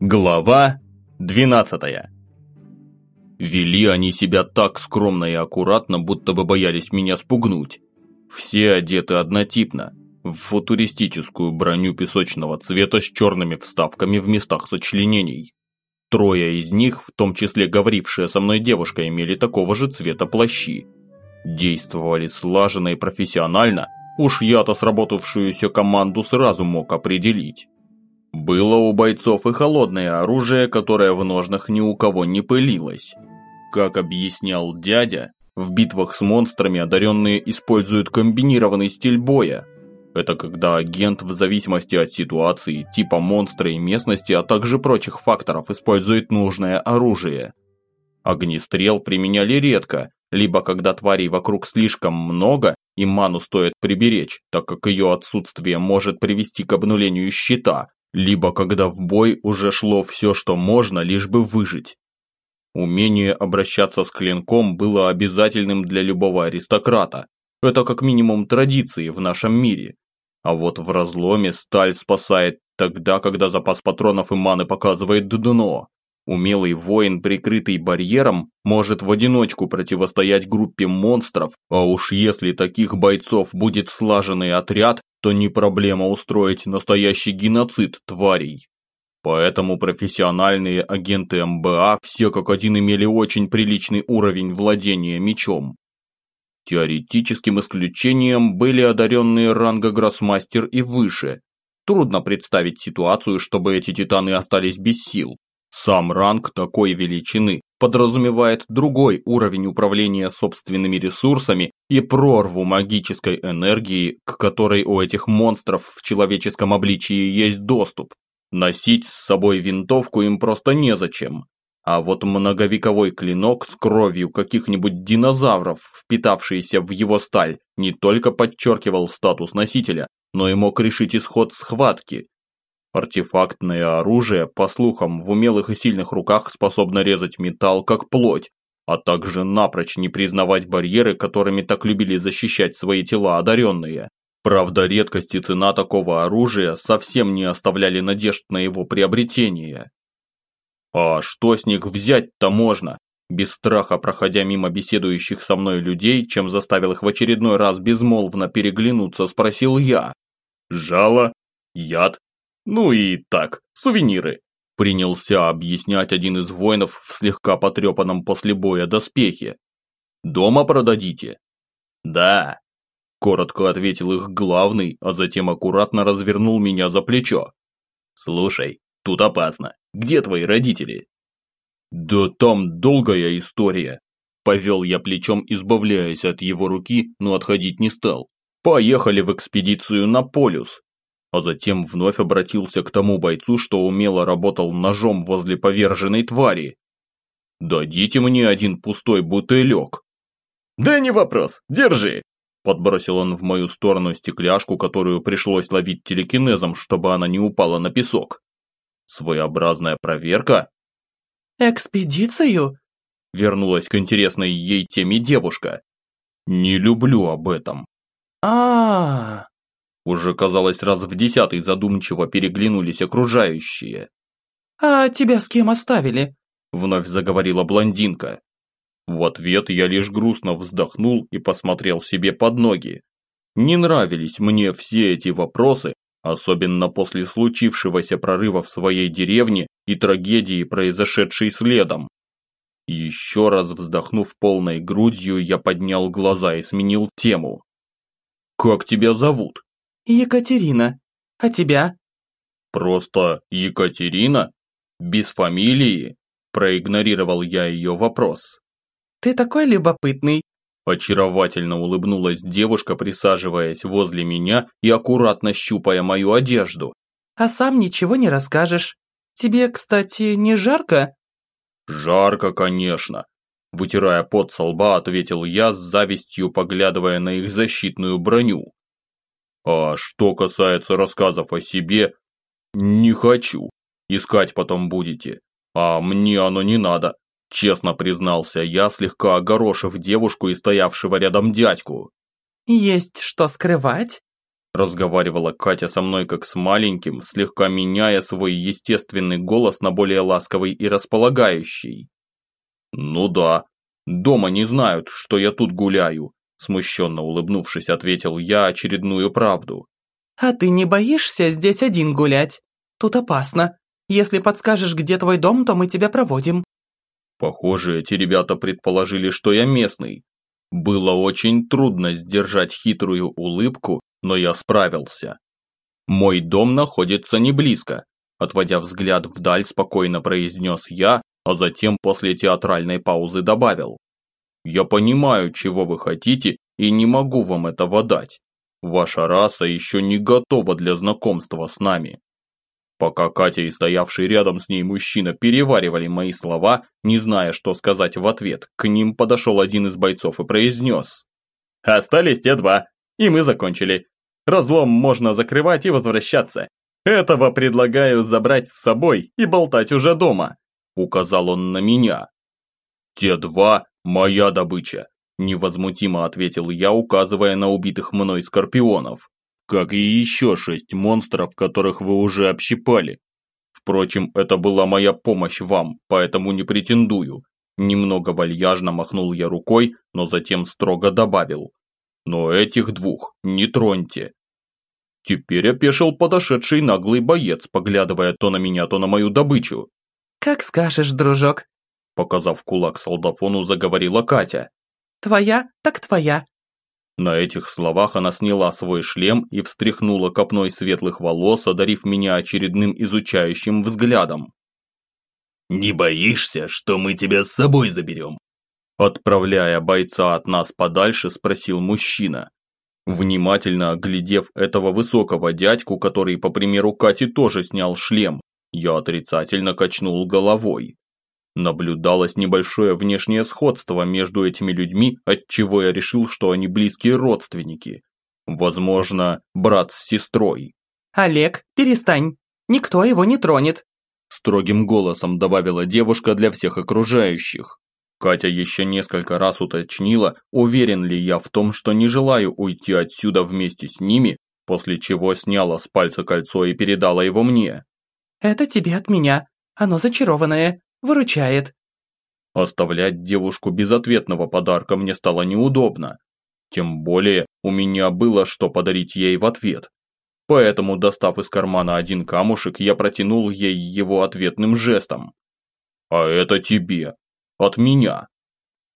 Глава 12 Вели они себя так скромно и аккуратно, будто бы боялись меня спугнуть. Все одеты однотипно, в футуристическую броню песочного цвета с черными вставками в местах сочленений. Трое из них, в том числе говорившая со мной девушка, имели такого же цвета плащи. Действовали слаженно и профессионально, уж я-то сработавшуюся команду сразу мог определить. Было у бойцов и холодное оружие, которое в ножнах ни у кого не пылилось. Как объяснял дядя, в битвах с монстрами одаренные используют комбинированный стиль боя. Это когда агент в зависимости от ситуации, типа монстра и местности, а также прочих факторов использует нужное оружие. Огнестрел применяли редко, либо когда тварей вокруг слишком много и ману стоит приберечь, так как ее отсутствие может привести к обнулению щита, либо когда в бой уже шло все, что можно, лишь бы выжить. Умение обращаться с клинком было обязательным для любого аристократа. Это как минимум традиции в нашем мире. А вот в разломе сталь спасает тогда, когда запас патронов и маны показывает дно. Умелый воин, прикрытый барьером, может в одиночку противостоять группе монстров, а уж если таких бойцов будет слаженный отряд, то не проблема устроить настоящий геноцид тварей. Поэтому профессиональные агенты МБА все как один имели очень приличный уровень владения мечом. Теоретическим исключением были одаренные ранга гроссмастер и выше. Трудно представить ситуацию, чтобы эти титаны остались без сил. Сам ранг такой величины подразумевает другой уровень управления собственными ресурсами и прорву магической энергии, к которой у этих монстров в человеческом обличии есть доступ. Носить с собой винтовку им просто незачем. А вот многовековой клинок с кровью каких-нибудь динозавров, впитавшийся в его сталь, не только подчеркивал статус носителя, но и мог решить исход схватки, Артефактное оружие, по слухам, в умелых и сильных руках способно резать металл как плоть, а также напрочь не признавать барьеры, которыми так любили защищать свои тела одаренные. Правда, редкость и цена такого оружия совсем не оставляли надежд на его приобретение. А что с них взять-то можно? Без страха проходя мимо беседующих со мной людей, чем заставил их в очередной раз безмолвно переглянуться, спросил я. Жало? Яд? Ну и так, сувениры. Принялся объяснять один из воинов в слегка потрепанном после боя доспехе. Дома продадите? Да. Коротко ответил их главный, а затем аккуратно развернул меня за плечо. Слушай, тут опасно. Где твои родители? Да там долгая история. Повел я плечом, избавляясь от его руки, но отходить не стал. Поехали в экспедицию на полюс а затем вновь обратился к тому бойцу, что умело работал ножом возле поверженной твари. «Дадите мне один пустой бутылек». «Да не вопрос, держи!» Подбросил он в мою сторону стекляшку, которую пришлось ловить телекинезом, чтобы она не упала на песок. Своеобразная проверка? «Экспедицию?» Вернулась к интересной ей теме девушка. «Не люблю об этом». А-а-а. Уже, казалось, раз в десятый задумчиво переглянулись окружающие. «А тебя с кем оставили?» Вновь заговорила блондинка. В ответ я лишь грустно вздохнул и посмотрел себе под ноги. Не нравились мне все эти вопросы, особенно после случившегося прорыва в своей деревне и трагедии, произошедшей следом. Еще раз вздохнув полной грудью, я поднял глаза и сменил тему. «Как тебя зовут?» Екатерина. А тебя? Просто Екатерина? Без фамилии? Проигнорировал я ее вопрос. Ты такой любопытный. Очаровательно улыбнулась девушка, присаживаясь возле меня и аккуратно щупая мою одежду. А сам ничего не расскажешь. Тебе, кстати, не жарко? Жарко, конечно. Вытирая пот со лба, ответил я с завистью, поглядывая на их защитную броню. А что касается рассказов о себе, не хочу. Искать потом будете. А мне оно не надо. Честно признался я, слегка огорошив девушку и стоявшего рядом дядьку. Есть что скрывать? Разговаривала Катя со мной как с маленьким, слегка меняя свой естественный голос на более ласковый и располагающий. «Ну да, дома не знают, что я тут гуляю», смущенно улыбнувшись, ответил я очередную правду. «А ты не боишься здесь один гулять? Тут опасно. Если подскажешь, где твой дом, то мы тебя проводим». Похоже, эти ребята предположили, что я местный. Было очень трудно сдержать хитрую улыбку но я справился. Мой дом находится не близко. Отводя взгляд вдаль, спокойно произнес я, а затем после театральной паузы добавил. Я понимаю, чего вы хотите, и не могу вам этого дать. Ваша раса еще не готова для знакомства с нами. Пока Катя и стоявший рядом с ней мужчина переваривали мои слова, не зная, что сказать в ответ, к ним подошел один из бойцов и произнес. «Остались те два, и мы закончили. Разлом можно закрывать и возвращаться. Этого предлагаю забрать с собой и болтать уже дома», – указал он на меня. «Те два – моя добыча», – невозмутимо ответил я, указывая на убитых мной скорпионов. «Как и еще шесть монстров, которых вы уже общипали. Впрочем, это была моя помощь вам, поэтому не претендую». Немного вальяжно махнул я рукой, но затем строго добавил. Но этих двух не троньте. Теперь опешил подошедший наглый боец, поглядывая то на меня, то на мою добычу. «Как скажешь, дружок», показав кулак солдафону, заговорила Катя. «Твоя, так твоя». На этих словах она сняла свой шлем и встряхнула копной светлых волос, одарив меня очередным изучающим взглядом. «Не боишься, что мы тебя с собой заберем?» Отправляя бойца от нас подальше, спросил мужчина. Внимательно оглядев этого высокого дядьку, который, по примеру Кати, тоже снял шлем, я отрицательно качнул головой. Наблюдалось небольшое внешнее сходство между этими людьми, отчего я решил, что они близкие родственники. Возможно, брат с сестрой. «Олег, перестань, никто его не тронет», строгим голосом добавила девушка для всех окружающих. Катя еще несколько раз уточнила, уверен ли я в том, что не желаю уйти отсюда вместе с ними, после чего сняла с пальца кольцо и передала его мне. «Это тебе от меня. Оно зачарованное. Выручает». Оставлять девушку без ответного подарка мне стало неудобно. Тем более, у меня было что подарить ей в ответ. Поэтому, достав из кармана один камушек, я протянул ей его ответным жестом. «А это тебе», от меня.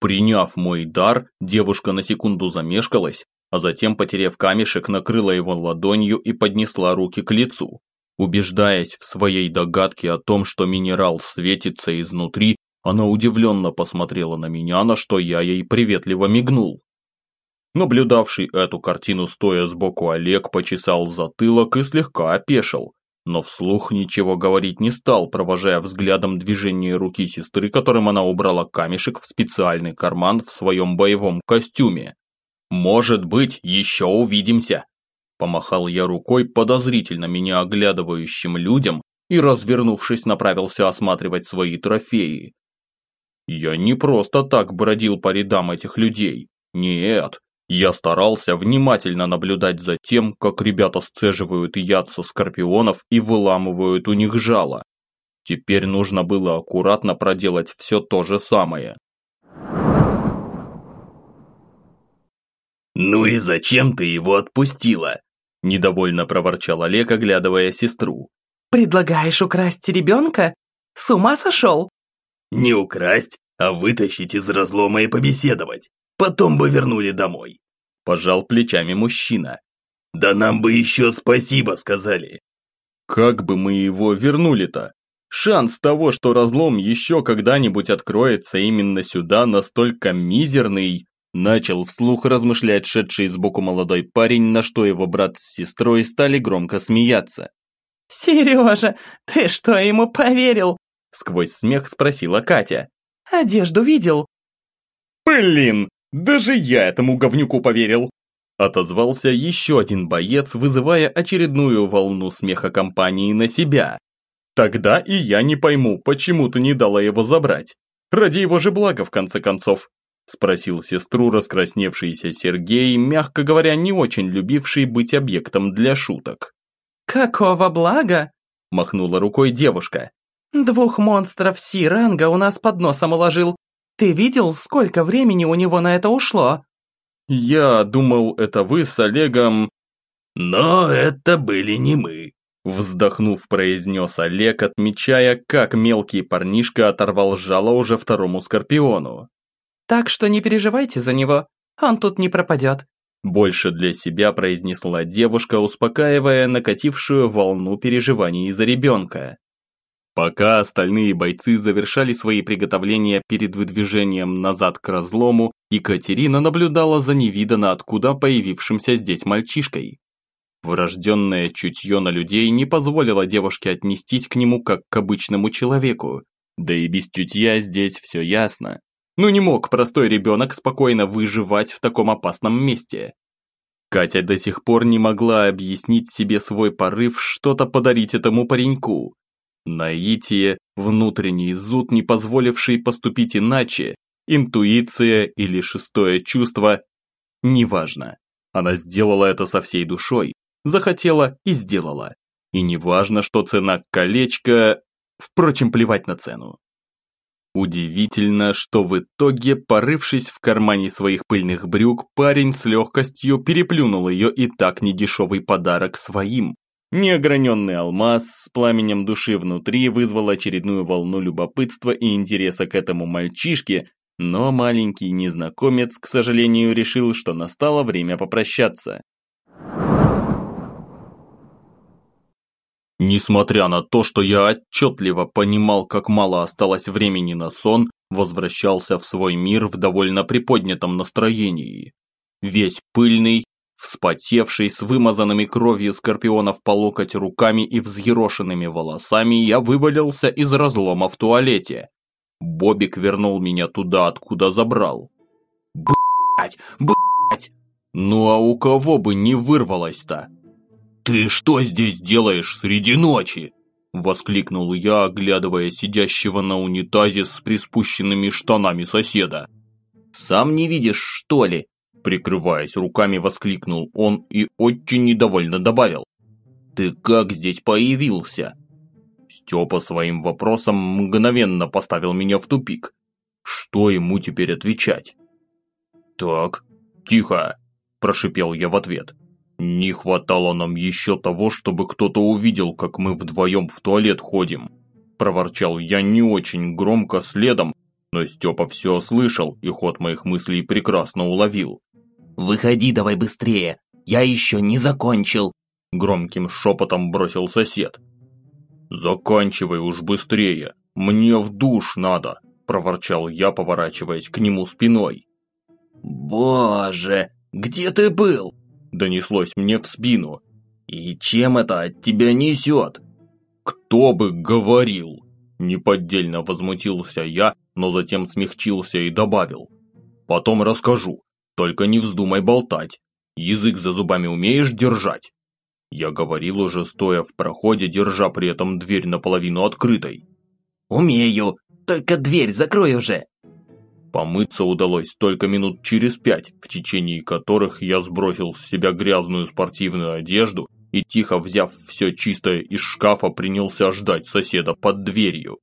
Приняв мой дар, девушка на секунду замешкалась, а затем, потеряв камешек, накрыла его ладонью и поднесла руки к лицу. Убеждаясь в своей догадке о том, что минерал светится изнутри, она удивленно посмотрела на меня, на что я ей приветливо мигнул. Наблюдавший эту картину стоя сбоку Олег почесал затылок и слегка опешил, но вслух ничего говорить не стал, провожая взглядом движение руки сестры, которым она убрала камешек в специальный карман в своем боевом костюме. «Может быть, еще увидимся!» Помахал я рукой подозрительно меня оглядывающим людям и, развернувшись, направился осматривать свои трофеи. Я не просто так бродил по рядам этих людей. Нет, я старался внимательно наблюдать за тем, как ребята сцеживают яд со скорпионов и выламывают у них жало. Теперь нужно было аккуратно проделать все то же самое. «Ну и зачем ты его отпустила?» – недовольно проворчал Олег, оглядывая сестру. «Предлагаешь украсть ребенка? С ума сошел?» «Не украсть, а вытащить из разлома и побеседовать. Потом бы вернули домой. Пожал плечами мужчина. Да нам бы еще спасибо сказали. Как бы мы его вернули-то? Шанс того, что разлом еще когда-нибудь откроется именно сюда, настолько мизерный, начал вслух размышлять шедший сбоку молодой парень, на что его брат с сестрой стали громко смеяться. «Сережа, ты что, ему поверил?» Сквозь смех спросила Катя. «Одежду видел?» «Блин, даже я этому говнюку поверил!» Отозвался еще один боец, вызывая очередную волну смеха компании на себя. «Тогда и я не пойму, почему ты не дала его забрать. Ради его же блага, в конце концов. Спросил сестру раскрасневшийся Сергей, мягко говоря, не очень любивший быть объектом для шуток. «Какого блага?» – махнула рукой девушка. «Двух монстров Си-ранга у нас под носом уложил. Ты видел, сколько времени у него на это ушло?» «Я думал, это вы с Олегом...» «Но это были не мы», Вздохнув, произнес Олег, отмечая, как мелкий парнишка оторвал жало уже второму скорпиону. Так что не переживайте за него, он тут не пропадет. Больше для себя произнесла девушка, успокаивая накатившую волну переживаний за ребенка. Пока остальные бойцы завершали свои приготовления перед выдвижением назад к разлому, Екатерина наблюдала за невиданно откуда появившимся здесь мальчишкой. Врожденное чутье на людей не позволило девушке отнестись к нему как к обычному человеку. Да и без чутья здесь все ясно. Ну не мог простой ребенок спокойно выживать в таком опасном месте. Катя до сих пор не могла объяснить себе свой порыв что-то подарить этому пареньку. Наитие, внутренний зуд, не позволивший поступить иначе, интуиция или шестое чувство, неважно. Она сделала это со всей душой, захотела и сделала. И неважно, что цена колечка, впрочем, плевать на цену. Удивительно, что в итоге, порывшись в кармане своих пыльных брюк, парень с легкостью переплюнул ее и так недешевый подарок своим. Неограненный алмаз с пламенем души внутри вызвал очередную волну любопытства и интереса к этому мальчишке, но маленький незнакомец, к сожалению, решил, что настало время попрощаться. Несмотря на то, что я отчетливо понимал, как мало осталось времени на сон, возвращался в свой мир в довольно приподнятом настроении. Весь пыльный, вспотевший, с вымазанными кровью скорпионов по локоть руками и взъерошенными волосами, я вывалился из разлома в туалете. Бобик вернул меня туда, откуда забрал. Блять, блять! Ну а у кого бы не вырвалось-то? «Ты что здесь делаешь среди ночи?» Воскликнул я, оглядывая сидящего на унитазе с приспущенными штанами соседа. «Сам не видишь, что ли?» Прикрываясь руками, воскликнул он и очень недовольно добавил. «Ты как здесь появился?» Степа своим вопросом мгновенно поставил меня в тупик. Что ему теперь отвечать? «Так, тихо!» – прошипел я в ответ. Не хватало нам еще того, чтобы кто-то увидел, как мы вдвоем в туалет ходим. Проворчал я не очень громко следом, но Степа все слышал и ход моих мыслей прекрасно уловил. «Выходи давай быстрее, я еще не закончил!» Громким шепотом бросил сосед. «Заканчивай уж быстрее, мне в душ надо!» Проворчал я, поворачиваясь к нему спиной. «Боже, где ты был?» Донеслось мне в спину. «И чем это от тебя несет?» «Кто бы говорил!» Неподдельно возмутился я, но затем смягчился и добавил. «Потом расскажу, только не вздумай болтать. Язык за зубами умеешь держать?» Я говорил уже, стоя в проходе, держа при этом дверь наполовину открытой. «Умею, только дверь закрой уже!» Помыться удалось только минут через пять, в течение которых я сбросил с себя грязную спортивную одежду и, тихо взяв все чистое из шкафа, принялся ждать соседа под дверью.